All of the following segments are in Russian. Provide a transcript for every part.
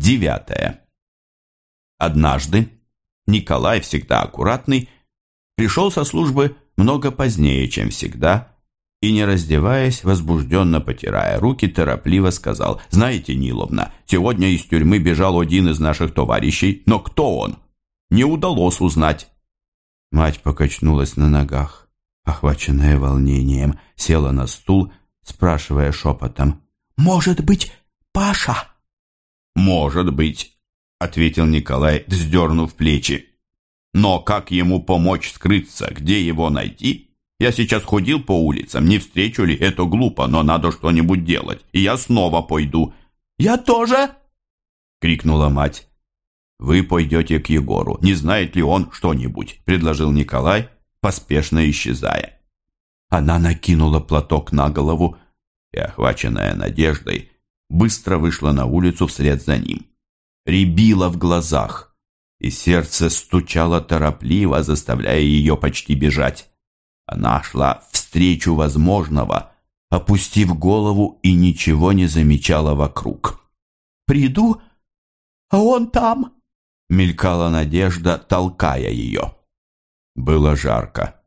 Девятое. Однажды Николай, всегда аккуратный, пришел со службы много позднее, чем всегда, и, не раздеваясь, возбужденно потирая руки, торопливо сказал, «Знаете, Ниловна, сегодня из тюрьмы бежал один из наших товарищей, но кто он? Не удалось узнать». Мать покачнулась на ногах, охваченная волнением, села на стул, спрашивая шепотом, «Может быть, Паша?» «Может быть», — ответил Николай, вздернув плечи. «Но как ему помочь скрыться, где его найти?» Я сейчас ходил по улицам, не встречу ли, это глупо, но надо что-нибудь делать, и я снова пойду». «Я тоже!» — крикнула мать. «Вы пойдете к Егору. Не знает ли он что-нибудь?» — предложил Николай, поспешно исчезая. Она накинула платок на голову и, охваченная надеждой, быстро вышла на улицу вслед за ним. Рябила в глазах, и сердце стучало торопливо, заставляя ее почти бежать. Она шла встречу возможного, опустив голову и ничего не замечала вокруг. «Приду, а он там!» — мелькала надежда, толкая ее. Было жарко.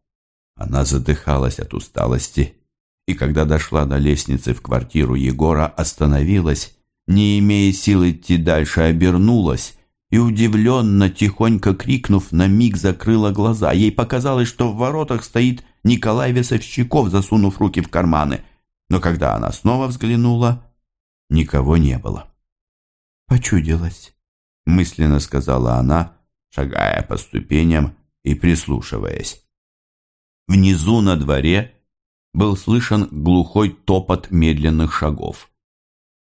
Она задыхалась от усталости, и когда дошла до лестницы в квартиру Егора, остановилась, не имея сил идти дальше, обернулась и, удивленно, тихонько крикнув, на миг закрыла глаза. Ей показалось, что в воротах стоит Николай Весовщиков, засунув руки в карманы. Но когда она снова взглянула, никого не было. «Почудилась», — мысленно сказала она, шагая по ступеням и прислушиваясь. Внизу на дворе был слышен глухой топот медленных шагов.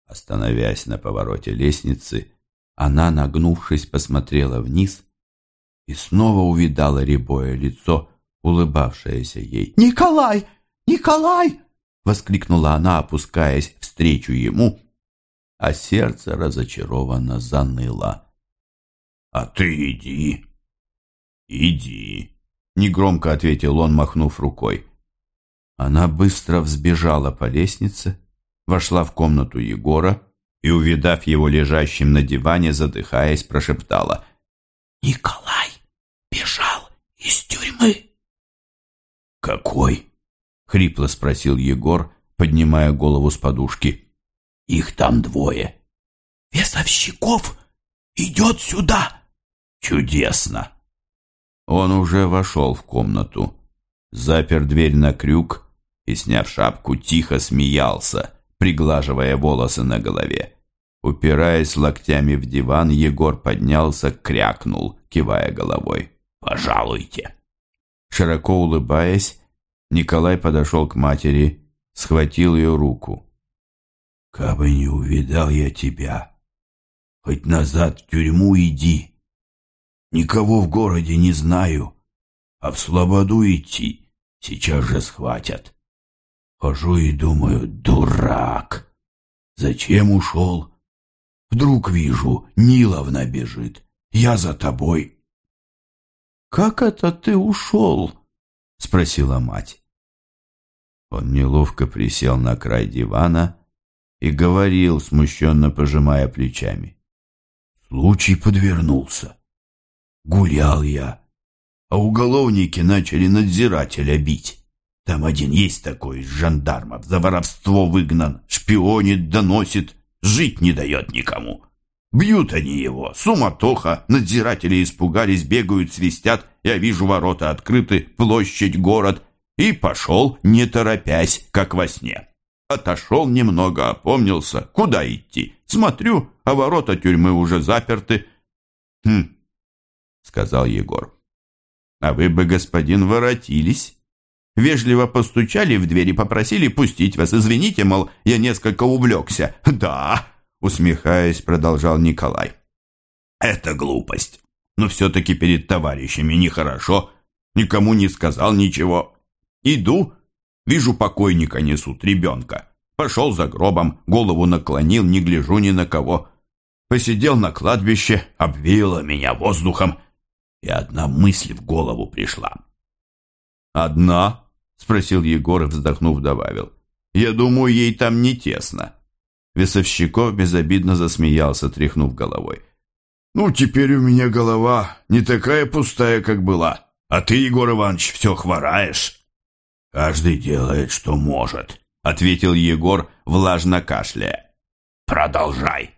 Остановясь на повороте лестницы, она, нагнувшись, посмотрела вниз и снова увидала рябое лицо, улыбавшаяся ей. «Николай! Николай!» — воскликнула она, опускаясь встречу ему, а сердце разочарованно заныло. «А ты иди, иди!» — негромко ответил он, махнув рукой. Она быстро взбежала по лестнице, вошла в комнату Егора и, увидав его лежащим на диване, задыхаясь, прошептала. «Николай бежал из тюрьмы!» «Какой?» — хрипло спросил Егор, поднимая голову с подушки. «Их там двое». «Весовщиков идет сюда!» «Чудесно!» Он уже вошел в комнату, запер дверь на крюк и, сняв шапку, тихо смеялся, приглаживая волосы на голове. Упираясь локтями в диван, Егор поднялся, крякнул, кивая головой. «Пожалуйте!» Широко улыбаясь, Николай подошел к матери, схватил ее руку. «Кабы не увидал я тебя, хоть назад в тюрьму иди. Никого в городе не знаю, а в слободу идти сейчас же схватят. Хожу и думаю, дурак, зачем ушел? Вдруг вижу, Ниловна бежит, я за тобой». «Как это ты ушел?» — спросила мать. Он неловко присел на край дивана и говорил, смущенно пожимая плечами. «Случай подвернулся. Гулял я, а уголовники начали надзирателя бить. Там один есть такой из жандармов, за воровство выгнан, шпионит, доносит, жить не дает никому. Бьют они его, суматоха, надзиратели испугались, бегают, свистят, я вижу ворота открыты, площадь, город, и пошел, не торопясь, как во сне. Отошел немного, опомнился, куда идти. Смотрю, а ворота тюрьмы уже заперты. «Хм», — сказал Егор, — «а вы бы, господин, воротились». Вежливо постучали в дверь и попросили пустить вас. Извините, мол, я несколько увлекся. Да, усмехаясь, продолжал Николай. Это глупость. Но все-таки перед товарищами нехорошо. Никому не сказал ничего. Иду, вижу, покойника несут, ребенка. Пошел за гробом, голову наклонил, не гляжу ни на кого. Посидел на кладбище, обвеяло меня воздухом, и одна мысль в голову пришла. «Одна?» — спросил Егор и, вздохнув, добавил. «Я думаю, ей там не тесно». Весовщиков безобидно засмеялся, тряхнув головой. «Ну, теперь у меня голова не такая пустая, как была. А ты, Егор Иванович, все хвораешь». «Каждый делает, что может», — ответил Егор, влажно кашляя. «Продолжай».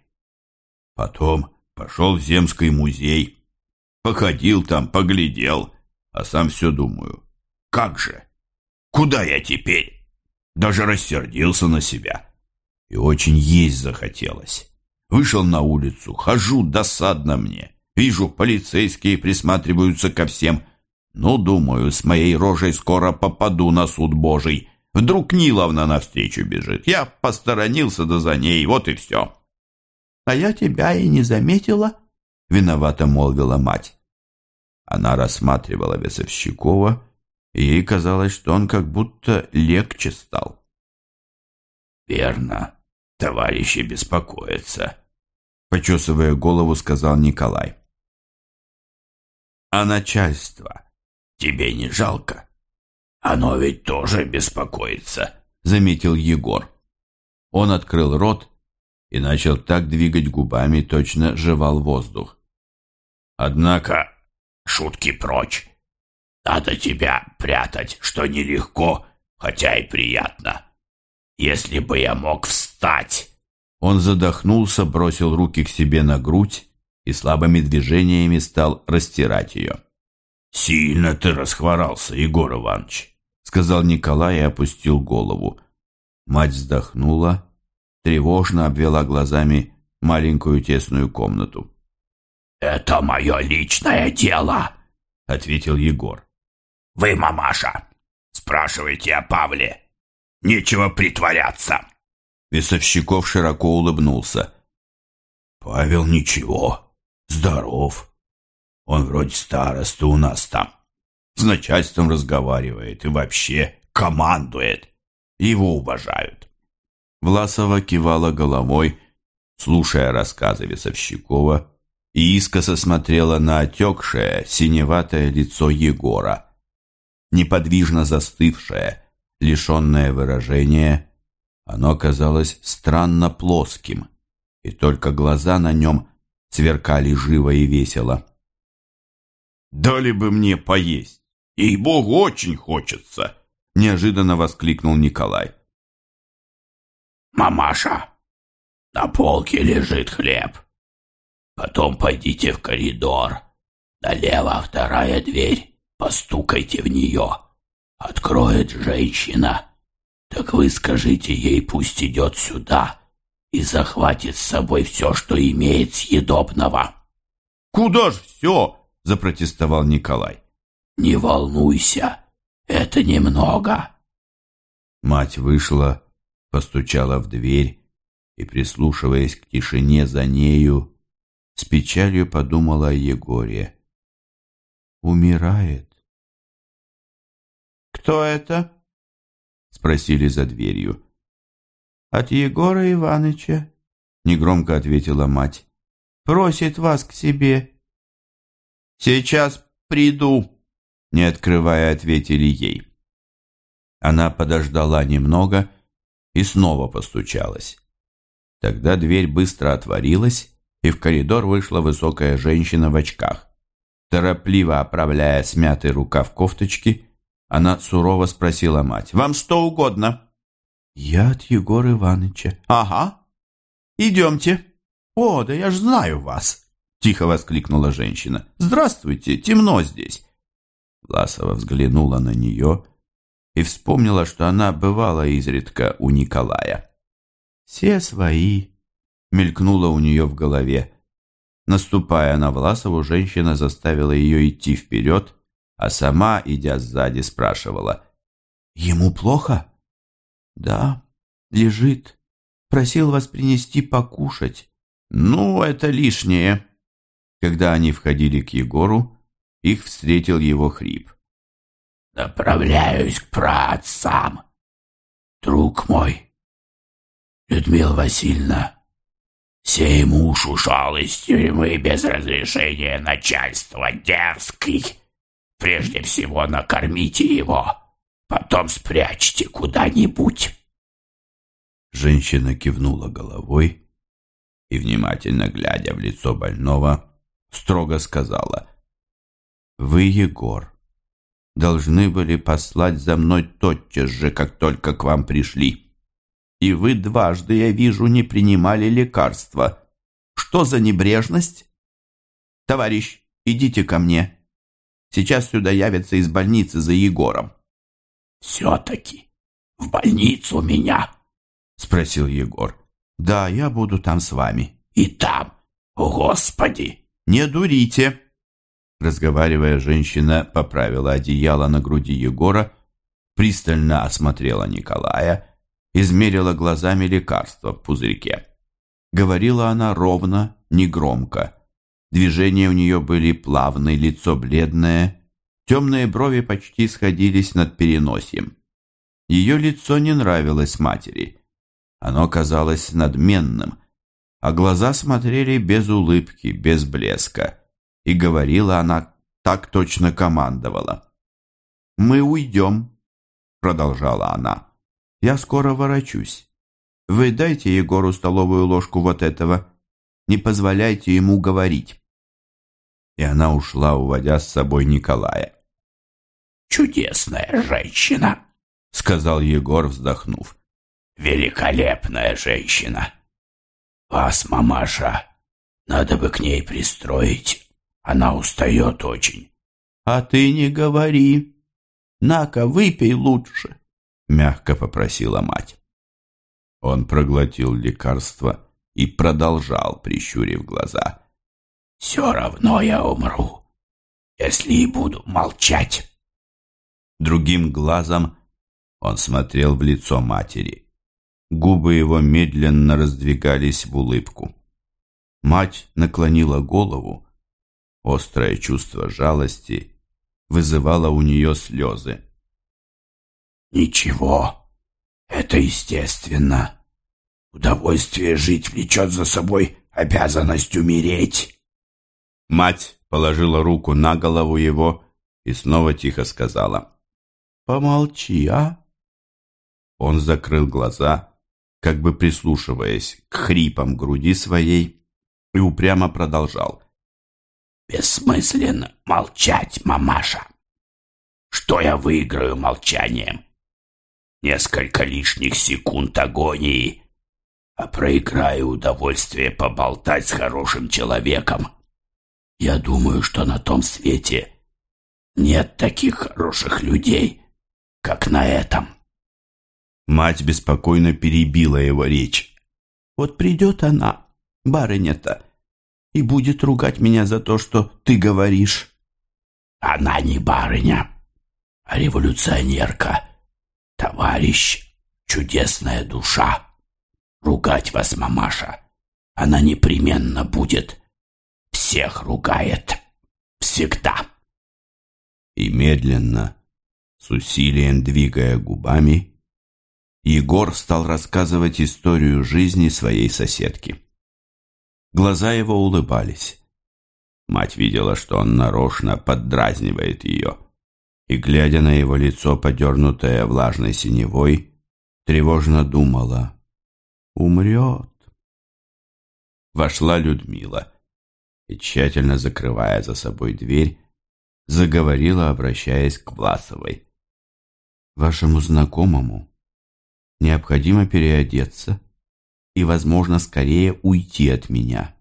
Потом пошел в Земский музей. Походил там, поглядел, а сам все думаю. Как же? Куда я теперь? Даже рассердился на себя. И очень есть захотелось. Вышел на улицу, хожу, досадно мне. Вижу, полицейские присматриваются ко всем. Ну, думаю, с моей рожей скоро попаду на суд Божий. Вдруг Ниловна навстречу бежит. Я посторонился да за ней, вот и все. «А я тебя и не заметила», — виновато молвила мать. Она рассматривала Весовщикова, и ей казалось, что он как будто легче стал. «Верно, товарищи беспокоятся», — почесывая голову, сказал Николай. «А начальство тебе не жалко?» «Оно ведь тоже беспокоится», — заметил Егор. Он открыл рот и начал так двигать губами, точно жевал воздух. «Однако, шутки прочь. Надо тебя прятать, что нелегко, хотя и приятно. Если бы я мог встать...» Он задохнулся, бросил руки к себе на грудь и слабыми движениями стал растирать ее. «Сильно ты расхворался, Егор Иванович», — сказал Николай и опустил голову. Мать вздохнула, тревожно обвела глазами маленькую тесную комнату. «Это мое личное дело», — ответил Егор. «Вы, мамаша, спрашивайте о Павле. Нечего притворяться». Весовщиков широко улыбнулся. «Павел ничего, здоров. Он вроде староста у нас там. С начальством разговаривает и вообще командует. Его уважают». Власова кивала головой, слушая рассказы Весовщикова, и искоса смотрела на отекшее, синеватое лицо Егора. Неподвижно застывшее, лишенное выражения, оно казалось странно плоским, и только глаза на нем сверкали живо и весело. «Дали бы мне поесть! Ей-богу, очень хочется!» неожиданно воскликнул Николай. «Мамаша, на полке лежит хлеб. Потом пойдите в коридор. Налево вторая дверь. Постукайте в нее. Откроет женщина. Так вы скажите ей, пусть идет сюда и захватит с собой все, что имеет съедобного». «Куда ж все?» – запротестовал Николай. «Не волнуйся, это немного». Мать вышла, постучала в дверь и, прислушиваясь к тишине за нею, с печалью подумала о Егоре. Умирает. «Кто это?» — спросили за дверью. «От Егора Иваныча», — негромко ответила мать. «Просит вас к себе». «Сейчас приду», — не открывая, ответили ей. Она подождала немного и снова постучалась. Тогда дверь быстро отворилась, и в коридор вышла высокая женщина в очках. Торопливо оправляя смятый рукав кофточки, она сурово спросила мать. «Вам что угодно?» «Я от Егора Ивановича». «Ага. Идемте». «О, да я ж знаю вас!» Тихо воскликнула женщина. «Здравствуйте, темно здесь». Власова взглянула на нее и вспомнила, что она бывала изредка у Николая. «Все свои», — мелькнуло у нее в голове. Наступая на Власову, женщина заставила ее идти вперед, а сама, идя сзади, спрашивала. «Ему плохо?» «Да, лежит. Просил вас принести покушать». «Ну, это лишнее». Когда они входили к Егору, их встретил его хрип. «Направляюсь к праотцам, друг мой. Людмила Васильевна, сей муж ушел из тюрьмы без разрешения начальства дерзкий. Прежде всего накормите его, потом спрячьте куда-нибудь». Женщина кивнула головой и, внимательно глядя в лицо больного, строго сказала, «Вы, Егор, должны были послать за мной тотчас же, как только к вам пришли. И вы дважды, я вижу, не принимали лекарства. Что за небрежность? Товарищ, идите ко мне. Сейчас сюда явятся из больницы за Егором». «Все-таки в больницу меня?» — спросил Егор. «Да, я буду там с вами». «И там? О, Господи!» «Не дурите!» Разговаривая, женщина поправила одеяло на груди Егора, пристально осмотрела Николая, измерила глазами лекарство в пузырьке. Говорила она ровно, негромко. Движения у нее были плавные, лицо бледное, темные брови почти сходились над переносием. Ее лицо не нравилось матери. Оно казалось надменным, а глаза смотрели без улыбки, без блеска. И говорила она, так точно командовала. «Мы уйдем», — продолжала она. «Я скоро ворочусь. Вы дайте Егору столовую ложку вот этого. Не позволяйте ему говорить». И она ушла, уводя с собой Николая. «Чудесная женщина», — сказал Егор, вздохнув. «Великолепная женщина! Вас, мамаша, надо бы к ней пристроить. Она устает очень». «А ты не говори. На-ка, выпей лучше», — мягко попросила мать. Он проглотил лекарство и продолжал, прищурив глаза. «Все равно я умру, если и буду молчать». Другим глазом он смотрел в лицо матери. Губы его медленно раздвигались в улыбку. Мать наклонила голову. Острое чувство жалости вызывало у нее слезы. «Ничего, это естественно. Удовольствие жить влечет за собой обязанность умереть». Мать положила руку на голову его и снова тихо сказала. «Помолчи, а?» Он закрыл глаза, как бы прислушиваясь к хрипам груди своей, и упрямо продолжал. «Бессмысленно молчать, мамаша. Что я выиграю молчанием? Несколько лишних секунд агонии, а проиграю удовольствие поболтать с хорошим человеком. Я думаю, что на том свете нет таких хороших людей, как на этом». Мать беспокойно перебила его речь. «Вот придет она, барыня-то, и будет ругать меня за то, что ты говоришь». «Она не барыня, а революционерка, товарищ, чудесная душа. Ругать вас, мамаша, она непременно будет. Всех ругает. Всегда». И медленно, с усилием двигая губами, Егор стал рассказывать историю жизни своей соседки. Глаза его улыбались. Мать видела, что он нарочно поддразнивает ее, и, глядя на его лицо, подернутое влажной синевой, тревожно думала «Умрет». Вошла Людмила и, тщательно закрывая за собой дверь, заговорила, обращаясь к Власовой. «Вашему знакомому необходимо переодеться и, возможно, скорее уйти от меня.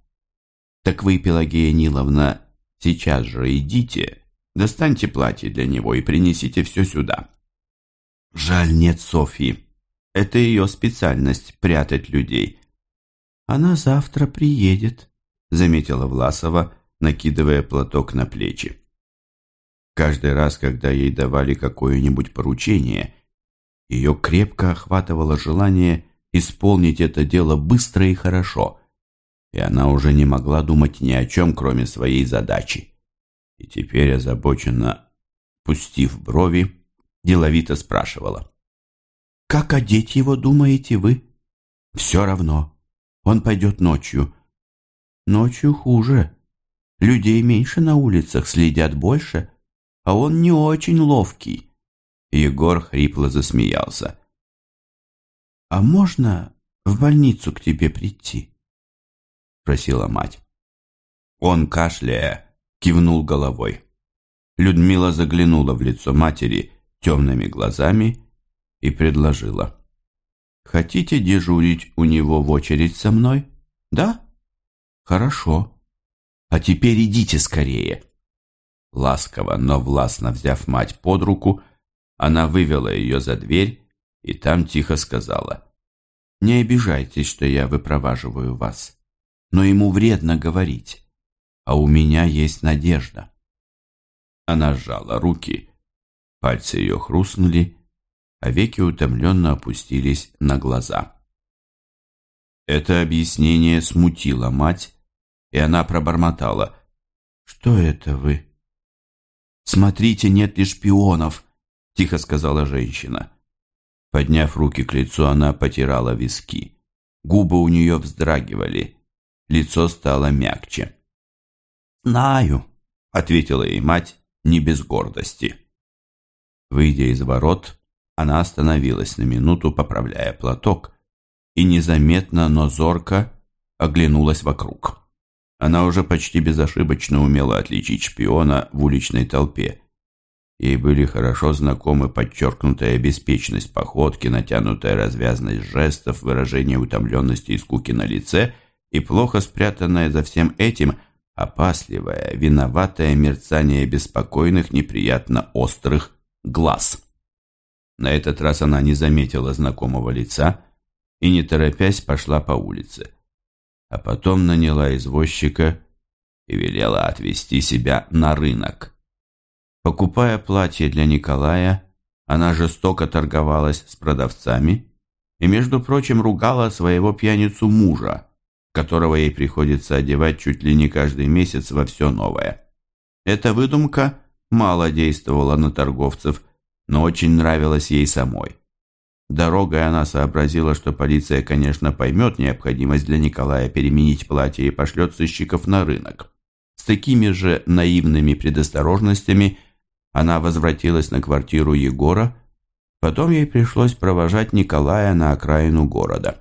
Так вы, Пелагея Ниловна, сейчас же идите, достаньте платье для него и принесите все сюда. Жаль, нет Софьи. Это ее специальность – прятать людей. Она завтра приедет, заметила Власова, накидывая платок на плечи. Каждый раз, когда ей давали какое-нибудь поручение – ее крепко охватывало желание исполнить это дело быстро и хорошо, и она уже не могла думать ни о чем, кроме своей задачи. И теперь, озабоченно пустив брови, деловито спрашивала. «Как одеть его, думаете вы?» «Все равно. Он пойдет ночью». «Ночью хуже. Людей меньше на улицах, следят больше, а он не очень ловкий». Егор хрипло засмеялся. «А можно в больницу к тебе прийти?» — просила мать. Он, кашляя, кивнул головой. Людмила заглянула в лицо матери темными глазами и предложила. «Хотите дежурить у него в очередь со мной? Да? Хорошо. А теперь идите скорее». Ласково, но властно взяв мать под руку, она вывела ее за дверь и там тихо сказала. «Не обижайтесь, что я выпроваживаю вас, но ему вредно говорить, а у меня есть надежда». Она сжала руки, пальцы ее хрустнули, а веки утомленно опустились на глаза. Это объяснение смутило мать, и она пробормотала. «Что это вы?» «Смотрите, нет ли шпионов!» — тихо сказала женщина. Подняв руки к лицу, она потирала виски. Губы у нее вздрагивали, лицо стало мягче. «Знаю», — ответила ей мать, не без гордости. Выйдя из ворот, она остановилась на минуту, поправляя платок, и незаметно, но зорко оглянулась вокруг. Она уже почти безошибочно умела отличить шпиона в уличной толпе. Ей были хорошо знакомы подчеркнутая беспечность походки, натянутая развязность жестов, выражение утомленности и скуки на лице и плохо спрятанное за всем этим опасливое, виноватое мерцание беспокойных, неприятно острых глаз. На этот раз она не заметила знакомого лица и, не торопясь, пошла по улице а потом наняла извозчика и велела отвезти себя на рынок. Покупая платье для Николая, она жестоко торговалась с продавцами и, между прочим, ругала своего пьяницу мужа, которого ей приходится одевать чуть ли не каждый месяц во все новое. Эта выдумка мало действовала на торговцев, но очень нравилась ей самой. Дорогой она сообразила, что полиция, конечно, поймет необходимость для Николая переменить платье и пошлет сыщиков на рынок. С такими же наивными предосторожностями она возвратилась на квартиру Егора, потом ей пришлось провожать Николая на окраину города.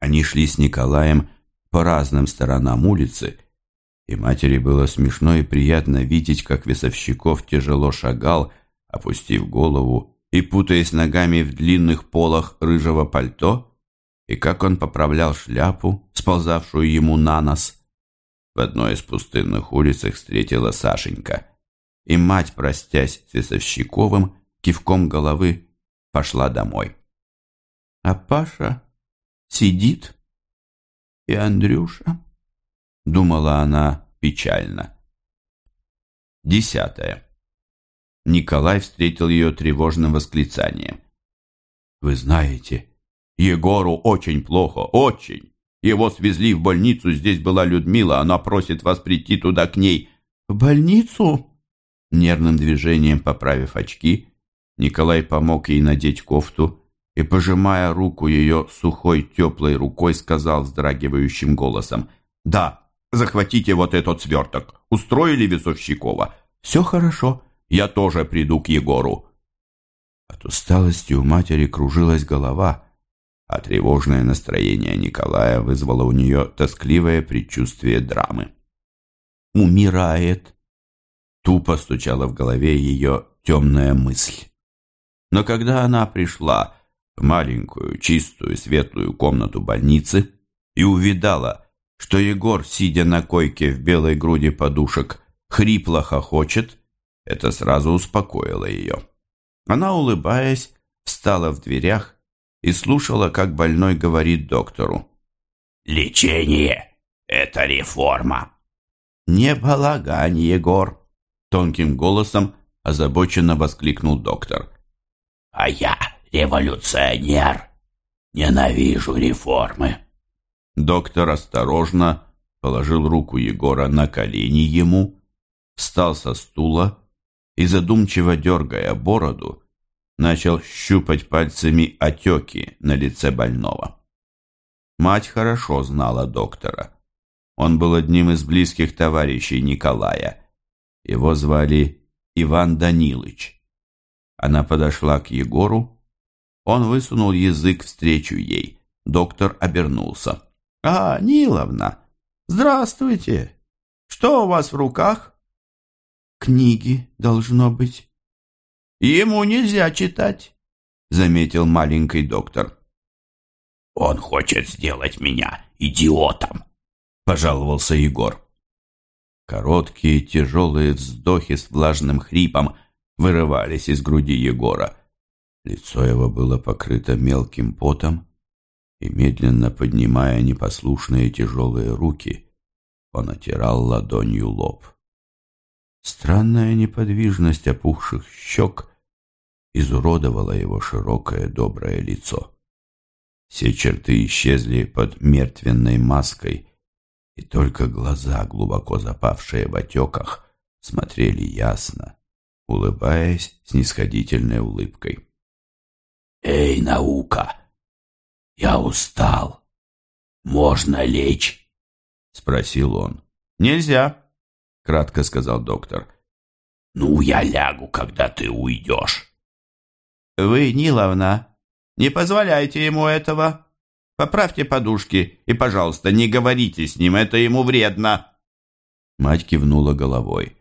Они шли с Николаем по разным сторонам улицы, и матери было смешно и приятно видеть, как Весовщиков тяжело шагал, опустив голову и путаясь ногами в длинных полах рыжего пальто, и как он поправлял шляпу, сползавшую ему на нос. В одной из пустынных улиц их встретила Сашенька, и мать, простясь с Весовщиковым, кивком головы пошла домой. А Паша сидит, и Андрюша, думала она печально. Десятое. Николай встретил ее тревожным восклицанием. «Вы знаете, Егору очень плохо, очень. Его свезли в больницу, здесь была Людмила, она просит вас прийти туда к ней». «В больницу?» Нервным движением поправив очки, Николай помог ей надеть кофту и, пожимая руку ее сухой теплой рукой, сказал вздрагивающим голосом, «Да, захватите вот этот сверток. Устроили Весовщикова?» «Все хорошо. Я тоже приду к Егору». От усталости у матери кружилась голова, а тревожное настроение Николая вызвало у нее тоскливое предчувствие драмы. «Умирает!» Тупо стучала в голове ее темная мысль. Но когда она пришла в маленькую, чистую, светлую комнату больницы и увидала, что Егор, сидя на койке в белой груди подушек, хрипло хохочет, это сразу успокоило ее. Она, улыбаясь, встала в дверях и слушала, как больной говорит доктору. «Лечение — это реформа». «Не балагань, Егор!» Тонким голосом озабоченно воскликнул доктор. «А я революционер. Ненавижу реформы». Доктор осторожно положил руку Егора на колени ему, встал со стула и, задумчиво дергая бороду, начал щупать пальцами отеки на лице больного. Мать хорошо знала доктора. Он был одним из близких товарищей Николая. Его звали Иван Данилыч. Она подошла к Егору. Он высунул язык встречу ей, доктор обернулся. «А, Ниловна, здравствуйте! Что у вас в руках?» «Книги, должно быть». «Ему нельзя читать», — заметил маленький доктор. «Он хочет сделать меня идиотом», — пожаловался Егор. Короткие тяжелые вздохи с влажным хрипом вырывались из груди Егора. Лицо его было покрыто мелким потом, и, медленно поднимая непослушные тяжелые руки, он отирал ладонью лоб. Странная неподвижность опухших щек изуродовала его широкое доброе лицо. Все черты исчезли под мертвенной маской, и только глаза, глубоко запавшие в отеках, смотрели ясно, улыбаясь снисходительной улыбкой. «Эй, наука! Я устал. Можно лечь?» — спросил он. «Нельзя», — кратко сказал доктор. «Ну, я лягу, когда ты уйдешь». «Вы, Ниловна, не позволяйте ему этого. Поправьте подушки и, пожалуйста, не говорите с ним, это ему вредно». Мать кивнула головой.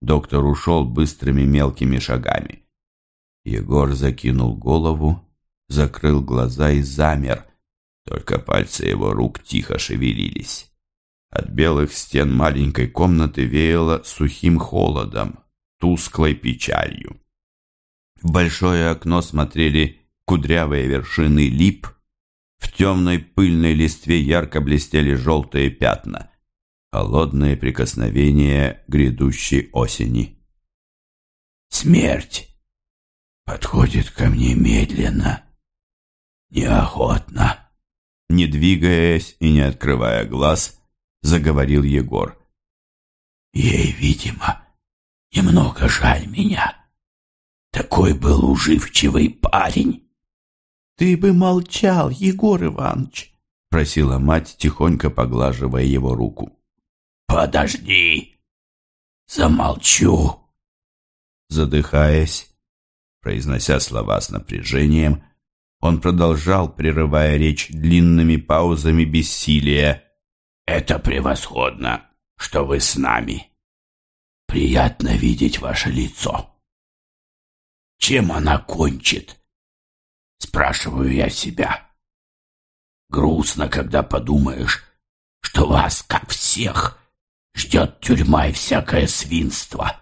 Доктор ушел быстрыми мелкими шагами. Егор закинул голову, закрыл глаза и замер, только пальцы его рук тихо шевелились. От белых стен маленькой комнаты веяло сухим холодом, тусклой печалью. В большое окно смотрели кудрявые вершины лип, в темной пыльной листве ярко блестели желтые пятна, холодные прикосновения грядущей осени. «Смерть подходит ко мне медленно, неохотно», не двигаясь и не открывая глаз, заговорил Егор. «Ей, видимо, немного жаль меня». Такой был уживчивый парень. Ты бы молчал, Егор Иванович, просила мать, тихонько поглаживая его руку. Подожди, замолчу. Задыхаясь, произнося слова с напряжением, он продолжал, прерывая речь длинными паузами бессилия. «Это превосходно, что вы с нами. Приятно видеть ваше лицо. Чем она кончит? Спрашиваю я себя. Грустно, когда подумаешь, что вас, как всех, ждет тюрьма и всякое свинство.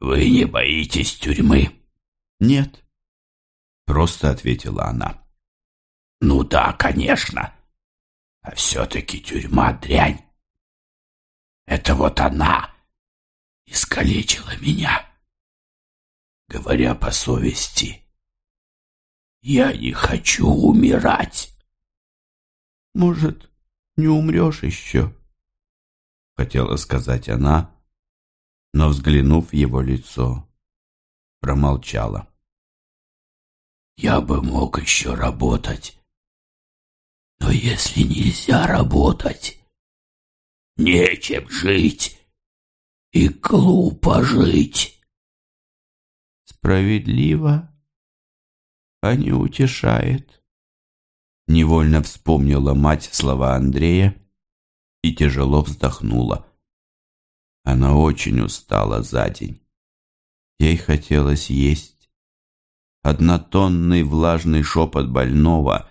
Вы не боитесь тюрьмы? Нет, просто ответила она. Ну да, конечно. А все-таки тюрьма дрянь. Это вот она искалечила меня. Говоря по совести, я не хочу умирать. Может, не умрешь еще? Хотела сказать она, но, взглянув в его лицо, промолчала. Я бы мог еще работать, но если нельзя работать, нечем жить и глупо жить справедливо, а не утешает. Невольно вспомнила мать слова Андрея и тяжело вздохнула. Она очень устала за день. Ей хотелось есть. Однотонный влажный шепот больного,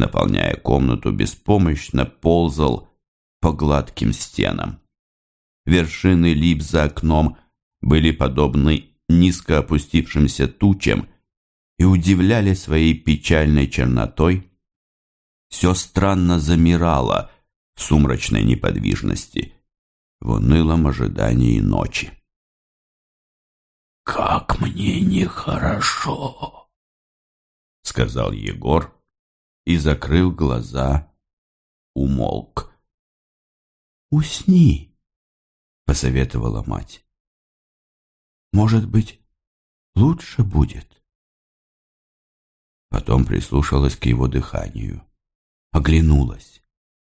наполняя комнату, беспомощно ползал по гладким стенам. Вершины лип за окном были подобны низко опустившимся тучам и удивляли своей печальной чернотой, все странно замирало в сумрачной неподвижности, в унылом ожидании ночи. «Как мне нехорошо!» — сказал Егор и, закрыв глаза, умолк. «Усни!» — посоветовала мать. Может быть, лучше будет. Потом прислушалась к его дыханию. Оглянулась.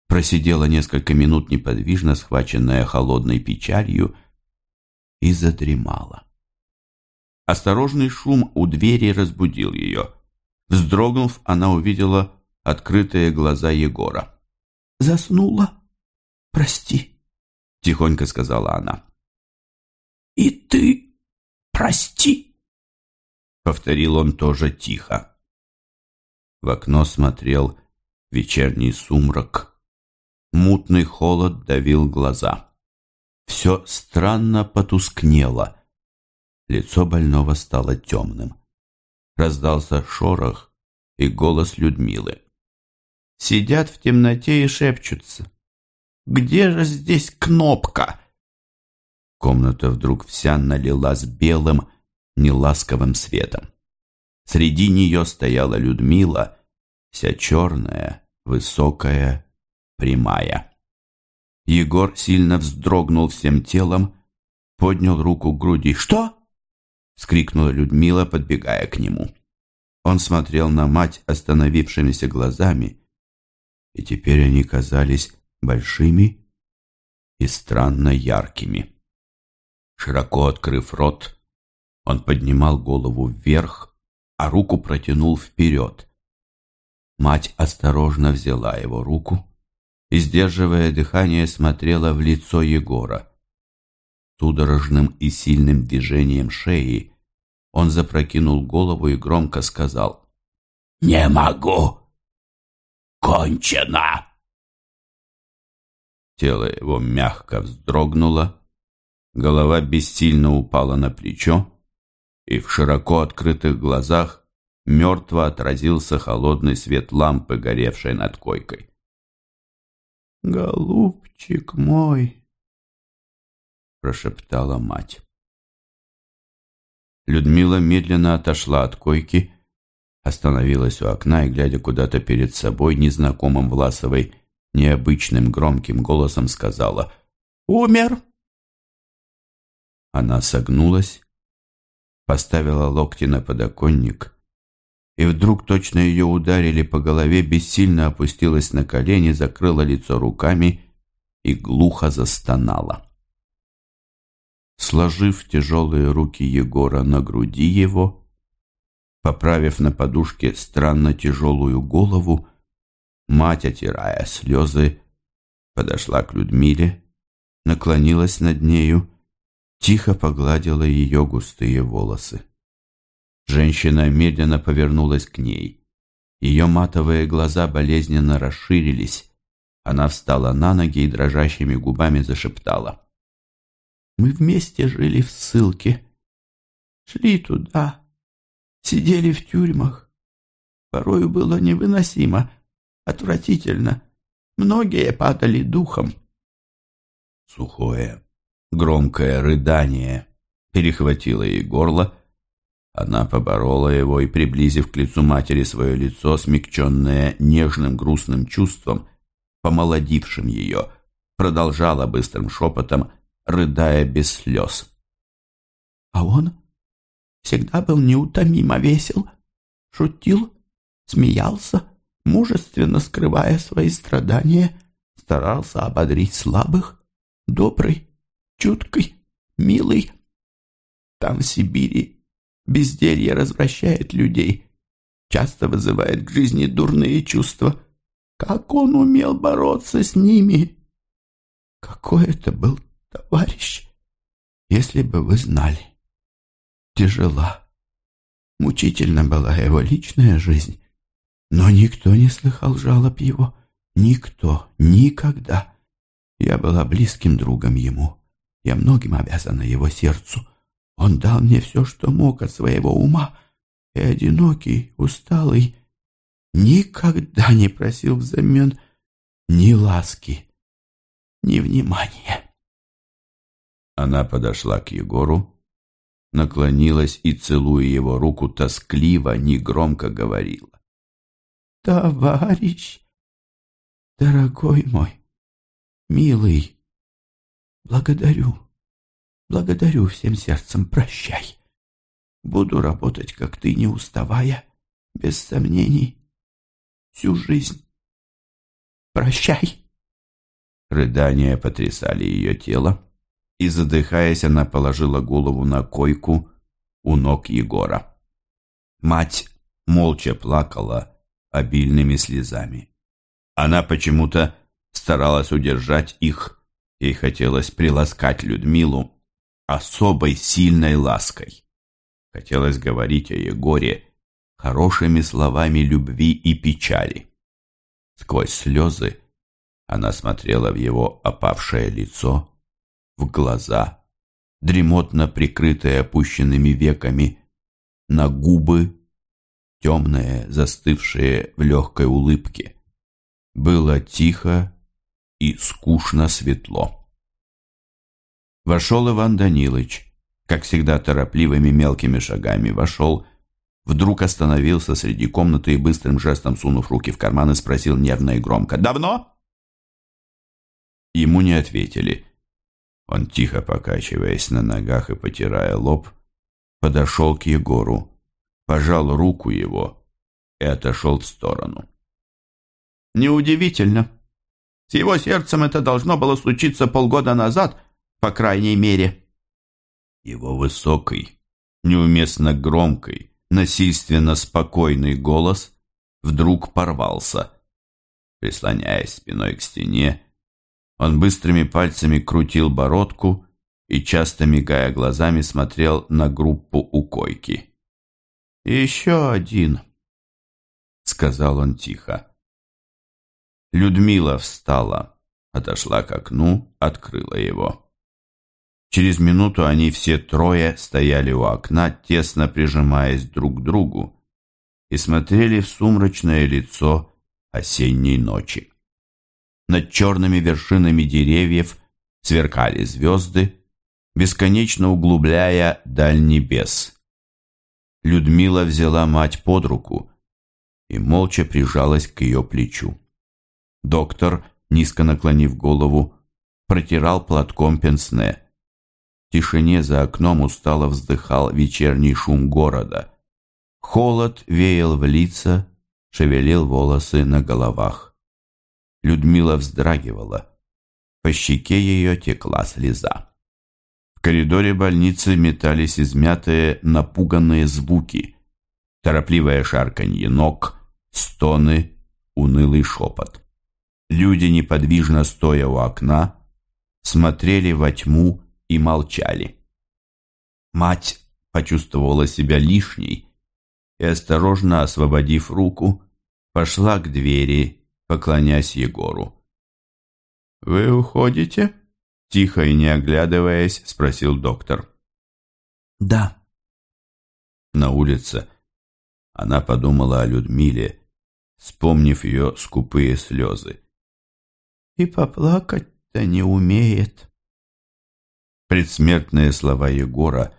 Просидела несколько минут неподвижно, схваченная холодной печалью, и задремала. Осторожный шум у двери разбудил ее. Вздрогнув, она увидела открытые глаза Егора. «Заснула? Прости», — тихонько сказала она. «И ты прости», — повторил он тоже тихо. В окно смотрел вечерний сумрак. Мутный холод давил глаза. Все странно потускнело. Лицо больного стало темным. Раздался шорох и голос Людмилы. Сидят в темноте и шепчутся. «Где же здесь кнопка?» Комната вдруг вся налилась белым, неласковым светом. Среди нее стояла Людмила, вся черная, высокая, прямая. Егор сильно вздрогнул всем телом, поднял руку к груди. «Что?» — скрикнула Людмила, подбегая к нему. Он смотрел на мать остановившимися глазами, и теперь они казались большими и странно яркими. Широко открыв рот, он поднимал голову вверх, а руку протянул вперед. Мать осторожно взяла его руку и, сдерживая дыхание, смотрела в лицо Егора. Судорожным и сильным движением шеи он запрокинул голову и громко сказал «Не могу! Кончено!» Тело его мягко вздрогнуло, голова бессильно упала на плечо, и в широко открытых глазах мертво отразился холодный свет лампы, горевшей над койкой. «Голубчик мой!» — прошептала мать. Людмила медленно отошла от койки, остановилась у окна и, глядя куда-то перед собой, незнакомым Власовой, необычным громким голосом сказала «Умер!» Она согнулась, поставила локти на подоконник, и вдруг точно ее ударили по голове, бессильно опустилась на колени, закрыла лицо руками и глухо застонала. Сложив тяжелые руки Егора на груди его, поправив на подушке странно тяжелую голову, мать, отирая слезы, подошла к Людмиле, наклонилась над нею тихо погладила ее густые волосы. Женщина медленно повернулась к ней. Ее матовые глаза болезненно расширились. Она встала на ноги и дрожащими губами зашептала. «Мы вместе жили в ссылке. Шли туда. Сидели в тюрьмах. Порою было невыносимо, отвратительно. Многие падали духом». Сухое, Громкое рыдание перехватило ей горло. Она поборола его и, приблизив к лицу матери свое лицо, смягченное нежным грустным чувством, помолодившим ее, продолжала быстрым шепотом, рыдая без слез. А он всегда был неутомимо весел, шутил, смеялся, мужественно скрывая свои страдания, старался ободрить слабых, добрый, чуткий, милый. Там, в Сибири, безделье развращает людей, часто вызывает к жизни дурные чувства. Как он умел бороться с ними! Какой это был товарищ, если бы вы знали. Тяжела, мучительно была его личная жизнь, но никто не слыхал жалоб его, никто, никогда. Я была близким другом ему. Я многим обязана его сердцу. Он дал мне все, что мог от своего ума, и одинокий, усталый, никогда не просил взамен ни ласки, ни внимания. Она подошла к Егору, наклонилась и, целуя его руку, тоскливо, негромко говорила. «Товарищ, дорогой мой, милый, Благодарю. Благодарю всем сердцем. Прощай. Буду работать, как ты, не уставая, без сомнений, всю жизнь. Прощай. Рыдания потрясали ее тело, и, задыхаясь, она положила голову на койку у ног Егора. Мать молча плакала, обильными слезами. Она почему-то старалась удержать их, ей хотелось приласкать Людмилу особой сильной лаской. Хотелось говорить о Егоре хорошими словами любви и печали. Сквозь слезы она смотрела в его опавшее лицо, в глаза, дремотно прикрытые опущенными веками, на губы, темные, застывшие в легкой улыбке. Было тихо и скучно светло. Вошел Иван Данилович, как всегда торопливыми мелкими шагами вошел, вдруг остановился среди комнаты и быстрым жестом, сунув руки в карманы, спросил нервно и громко «Давно?» Ему не ответили. Он, тихо покачиваясь на ногах и потирая лоб, подошел к Егору, пожал руку его и отошел в сторону. «Неудивительно. С его сердцем это должно было случиться полгода назад, по крайней мере». Его высокий, неуместно громкий, насильственно спокойный голос вдруг порвался. Прислоняясь спиной к стене, он быстрыми пальцами крутил бородку и, часто мигая глазами, смотрел на группу у койки. «Еще один», — сказал он тихо. Людмила встала, отошла к окну, открыла его. Через минуту они все трое стояли у окна, тесно прижимаясь друг к другу, и смотрели в сумрачное лицо осенней ночи. Над черными вершинами деревьев сверкали звезды, бесконечно углубляя даль небес. Людмила взяла мать под руку и молча прижалась к ее плечу. Доктор, низко наклонив голову, протирал платком пенсне. В тишине за окном устало вздыхал вечерний шум города. Холод веял в лица, шевелил волосы на головах. Людмила вздрагивала. По щеке ее текла слеза. В коридоре больницы метались измятые, напуганные звуки. Торопливое шарканье ног, стоны, унылый шепот. Люди, неподвижно стоя у окна, смотрели во тьму и молчали. Мать почувствовала себя лишней и, осторожно освободив руку, пошла к двери поклонясь Егору. «Вы уходите?» – тихо и не оглядываясь, спросил доктор. «Да». На улице она подумала о Людмиле, вспомнив ее скупые слезы. «И поплакать-то не умеет». Предсмертные слова Егора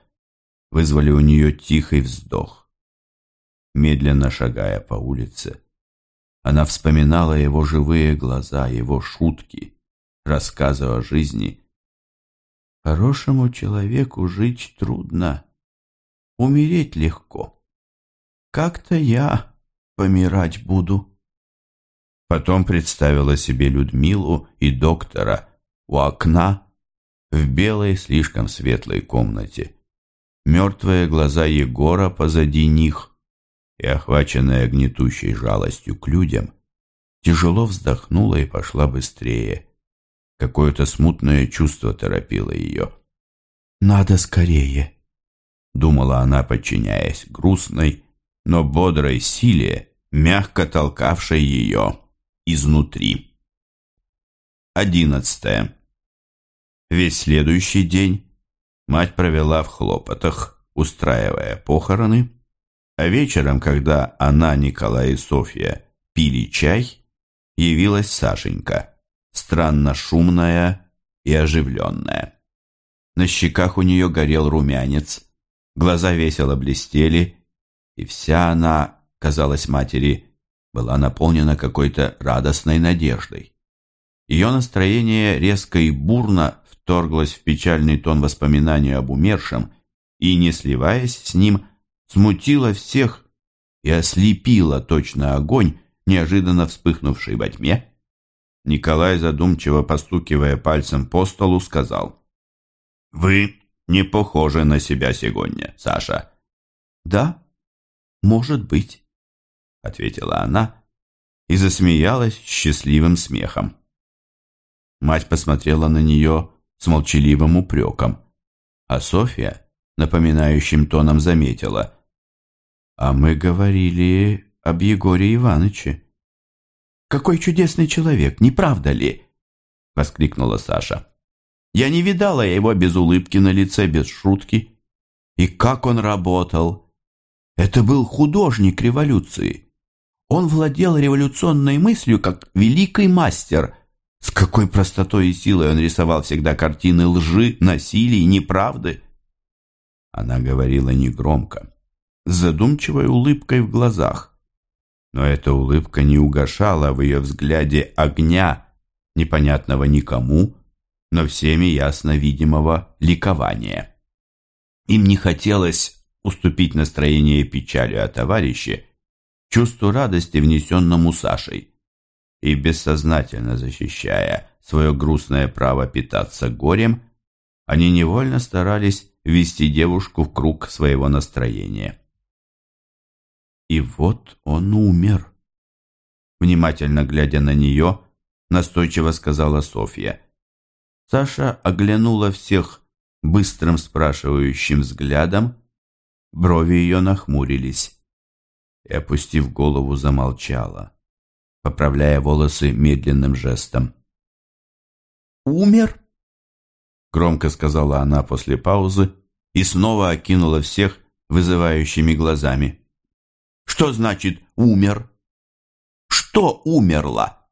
вызвали у нее тихий вздох. Медленно шагая по улице, она вспоминала его живые глаза, его шутки, рассказы о жизни. Хорошему человеку жить трудно, умереть легко. Как-то я помирать буду. Потом представила себе Людмилу и доктора у окна в белой, слишком светлой комнате. Мертвые глаза Егора позади них, и, охваченная гнетущей жалостью к людям, тяжело вздохнула и пошла быстрее. Какое-то смутное чувство торопило ее. «Надо скорее», — думала она, подчиняясь грустной, но бодрой силе, мягко толкавшей ее изнутри. Одиннадцатое. Весь следующий день мать провела в хлопотах, устраивая похороны, а вечером, когда она, Николай и Софья пили чай, явилась Сашенька, странно шумная и оживленная. На щеках у нее горел румянец, глаза весело блестели, и вся она, казалось матери, была наполнена какой-то радостной надеждой. Ее настроение резко и бурно вторглось в печальный тон воспоминания об умершем и, не сливаясь с ним, смутила всех и ослепила точно огонь, неожиданно вспыхнувший во тьме. Николай, задумчиво постукивая пальцем по столу, сказал, «Вы не похожи на себя сегодня, Саша». «Да, может быть», — ответила она и засмеялась счастливым смехом. Мать посмотрела на нее с молчаливым упреком, а Софья напоминающим тоном заметила. «А мы говорили об Егоре Ивановиче». «Какой чудесный человек, не правда ли?» — воскликнула Саша. «Я не видала его без улыбки на лице, без шутки. И как он работал! Это был художник революции. Он владел революционной мыслью, как великий мастер. С какой простотой и силой он рисовал всегда картины лжи, насилия, неправды. Она говорила негромко, с задумчивой улыбкой в глазах. Но эта улыбка не угошала в ее взгляде огня, непонятного никому, но всеми ясно видимого ликования. Им не хотелось уступить настроение печали о товарище, чувству радости, внесенному Сашей, и бессознательно защищая свое грустное право питаться горем, они невольно старались ввести девушку в круг своего настроения. И вот он умер. Внимательно глядя на нее, настойчиво сказала Софья. Саша оглянула всех быстрым спрашивающим взглядом, брови ее нахмурились и, опустив голову, замолчала, поправляя волосы медленным жестом. «Умер?» громко сказала она после паузы и снова окинула всех вызывающими глазами. Что значит умер? Что умерло?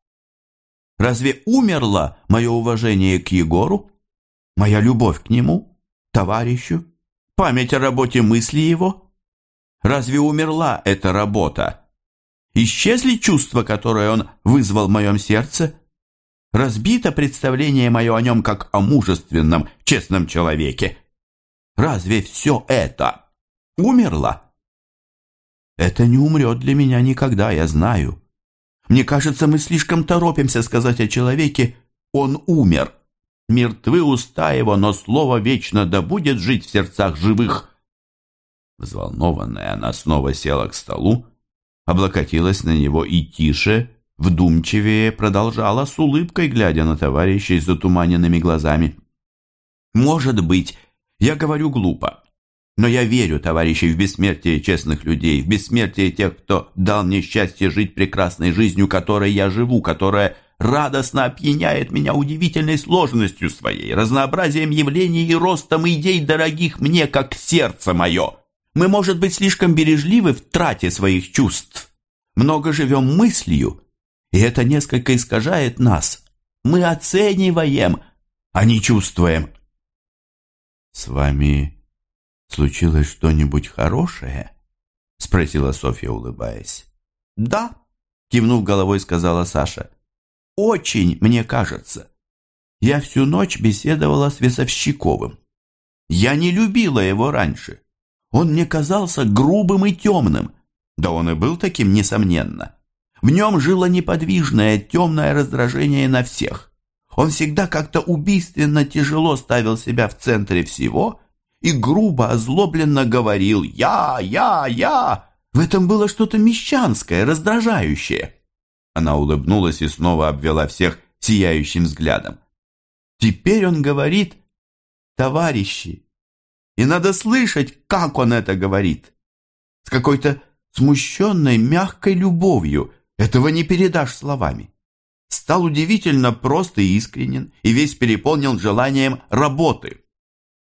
Разве умерло мое уважение к Егору? Моя любовь к нему, товарищу? Память о работе мысли его? Разве умерла эта работа? Исчезли чувства, которые он вызвал в моем сердце? Разбито представление мое о нем как о мужественном, честном человеке. Разве все это умерло? Это не умрет для меня никогда, я знаю. Мне кажется, мы слишком торопимся сказать о человеке «он умер». Мертвы уста его, но слово вечно да будет жить в сердцах живых. Взволнованная, она снова села к столу, облокотилась на него и тише, вдумчивее продолжала с улыбкой, глядя на товарищей с затуманенными глазами. «Может быть, я говорю глупо, но я верю, товарищи, в бессмертие честных людей, в бессмертие тех, кто дал мне счастье жить прекрасной жизнью, которой я живу, которая радостно опьяняет меня удивительной сложностью своей, разнообразием явлений и ростом идей, дорогих мне, как сердце мое. Мы, может быть, слишком бережливы в трате своих чувств. Много живем мыслью, и это несколько искажает нас. Мы оцениваем, а не чувствуем. С вами случилось что-нибудь хорошее? Спросила Софья, улыбаясь. Да, кивнув головой, сказала Саша. Очень, мне кажется. Я всю ночь беседовала с Весовщиковым. Я не любила его раньше. Он мне казался грубым и темным. Да он и был таким, несомненно. В нем жило неподвижное, темное раздражение на всех. Он всегда как-то убийственно тяжело ставил себя в центре всего и грубо, озлобленно говорил «Я, я, я». В этом было что-то мещанское, раздражающее. Она улыбнулась и снова обвела всех сияющим взглядом. Теперь он говорит «Товарищи». И надо слышать, как он это говорит. С какой-то смущенной, мягкой любовью – этого не передашь словами. Стал удивительно прост и искренен, и весь переполнен желанием работы.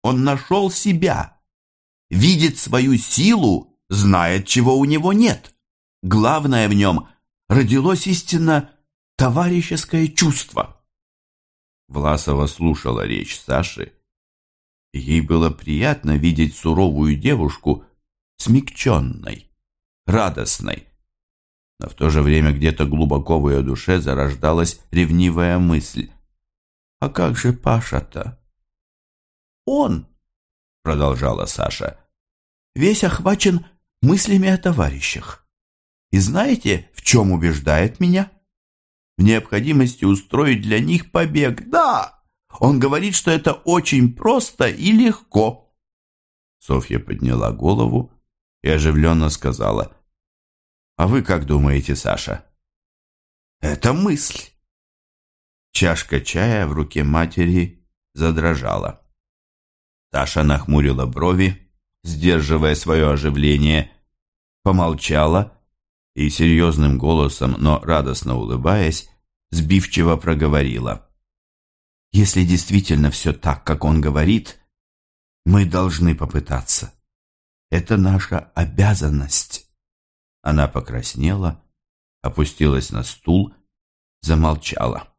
Он нашел себя, видит свою силу, знает, чего у него нет. Главное в нем родилось истинно товарищеское чувство. Власова слушала речь Саши. Ей было приятно видеть суровую девушку смягченной, радостной, но в то же время где-то глубоко в ее душе зарождалась ревнивая мысль. «А как же Паша-то?» «Он», — продолжала Саша, — «весь охвачен мыслями о товарищах. И знаете, в чем убеждает меня? В необходимости устроить для них побег. Да, он говорит, что это очень просто и легко». Софья подняла голову и оживленно сказала — а вы как думаете, Саша? Это мысль. Чашка чая в руке матери задрожала. Таша нахмурила брови, сдерживая свое оживление, помолчала и серьезным голосом, но радостно улыбаясь, сбивчиво проговорила. «Если действительно все так, как он говорит, мы должны попытаться. Это наша обязанность». Она покраснела, опустилась на стул, замолчала.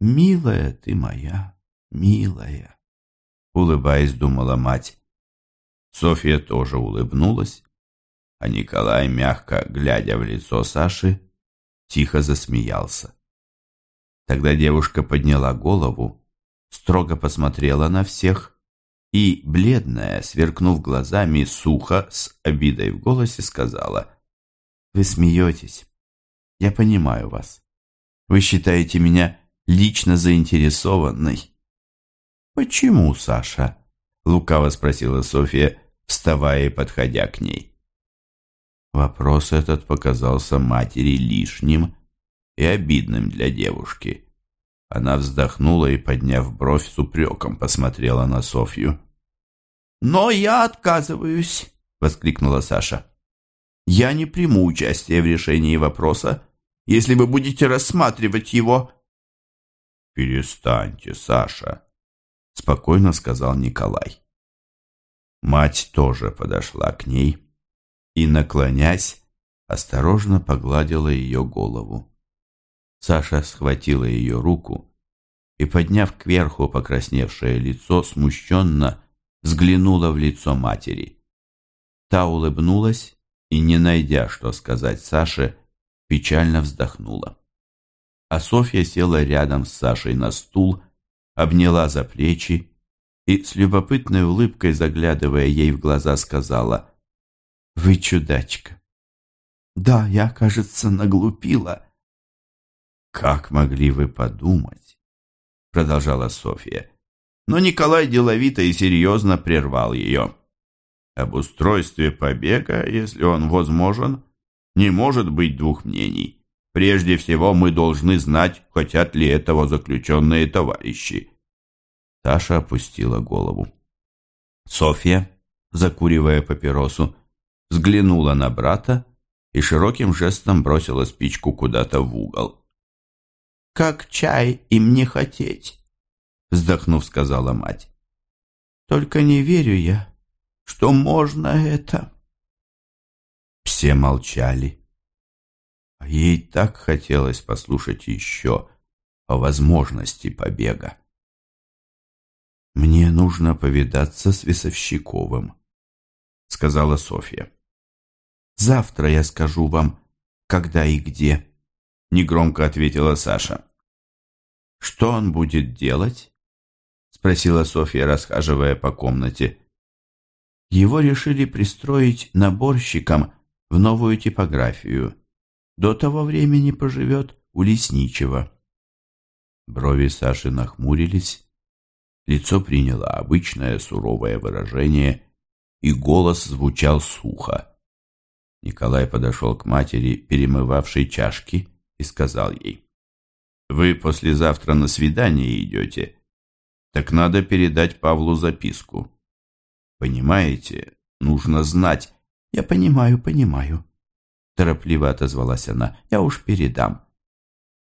«Милая ты моя, милая», — улыбаясь, думала мать. Софья тоже улыбнулась, а Николай, мягко глядя в лицо Саши, тихо засмеялся. Тогда девушка подняла голову, строго посмотрела на всех и, бледная, сверкнув глазами, сухо, с обидой в голосе, сказала, «Вы смеетесь. Я понимаю вас. Вы считаете меня лично заинтересованной». «Почему, Саша?» — лукаво спросила Софья, вставая и подходя к ней. Вопрос этот показался матери лишним и обидным для девушки. Она вздохнула и, подняв бровь, с упреком посмотрела на Софью. «Но я отказываюсь!» — воскликнула Саша. «Я не приму участие в решении вопроса, если вы будете рассматривать его». «Перестаньте, Саша», — спокойно сказал Николай. Мать тоже подошла к ней и, наклонясь, осторожно погладила ее голову. Саша схватила ее руку и, подняв кверху покрасневшее лицо, смущенно взглянула в лицо матери. Та улыбнулась и, не найдя, что сказать Саше, печально вздохнула. А Софья села рядом с Сашей на стул, обняла за плечи и, с любопытной улыбкой, заглядывая ей в глаза, сказала вы чудачка. Да, я, кажется, наглупила. Как могли вы подумать? Продолжала Софья. Но Николай деловито и серьезно прервал ее. Об устройстве побега, если он возможен, не может быть двух мнений. Прежде всего мы должны знать, хотят ли этого заключенные товарищи. Таша опустила голову. Софья, закуривая папиросу, взглянула на брата и широким жестом бросила спичку куда-то в угол. «Как чай им не хотеть», — вздохнув, сказала мать. «Только не верю я, что можно это». Все молчали. А ей так хотелось послушать еще о возможности побега. «Мне нужно повидаться с Весовщиковым», — сказала Софья. Завтра я скажу вам, когда и где», — негромко ответила Саша. «Что он будет делать?» — спросила Софья, расхаживая по комнате. Его решили пристроить наборщиком в новую типографию. До того времени поживет у лесничего. Брови Саши нахмурились, лицо приняло обычное суровое выражение, и голос звучал сухо. Николай подошел к матери, перемывавшей чашки, и сказал ей, «Вы послезавтра на свидание идете, так надо передать Павлу записку. Понимаете, нужно знать». «Я понимаю, понимаю», — торопливо отозвалась она, «я уж передам».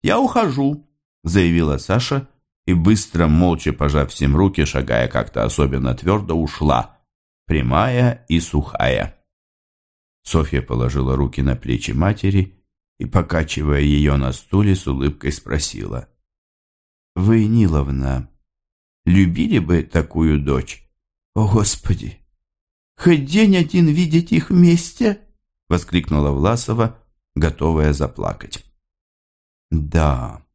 «Я ухожу», — заявила Саша, и быстро, молча пожав всем руки, шагая как-то особенно твердо, ушла, прямая и сухая. Софья положила руки на плечи матери и, покачивая ее на стуле, с улыбкой спросила. «Вы, Ниловна, любили бы такую дочь?» «О, Господи! Хоть день один видеть их вместе!» — воскликнула Власова, готовая заплакать. «Да,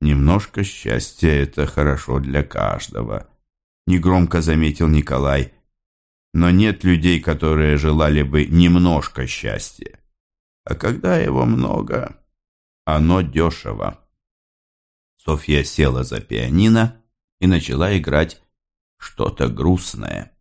немножко счастья — это хорошо для каждого», — негромко заметил Николай, но нет людей, которые желали бы немножко счастья. А когда его много, оно дешево. Софья села за пианино и начала играть что-то грустное.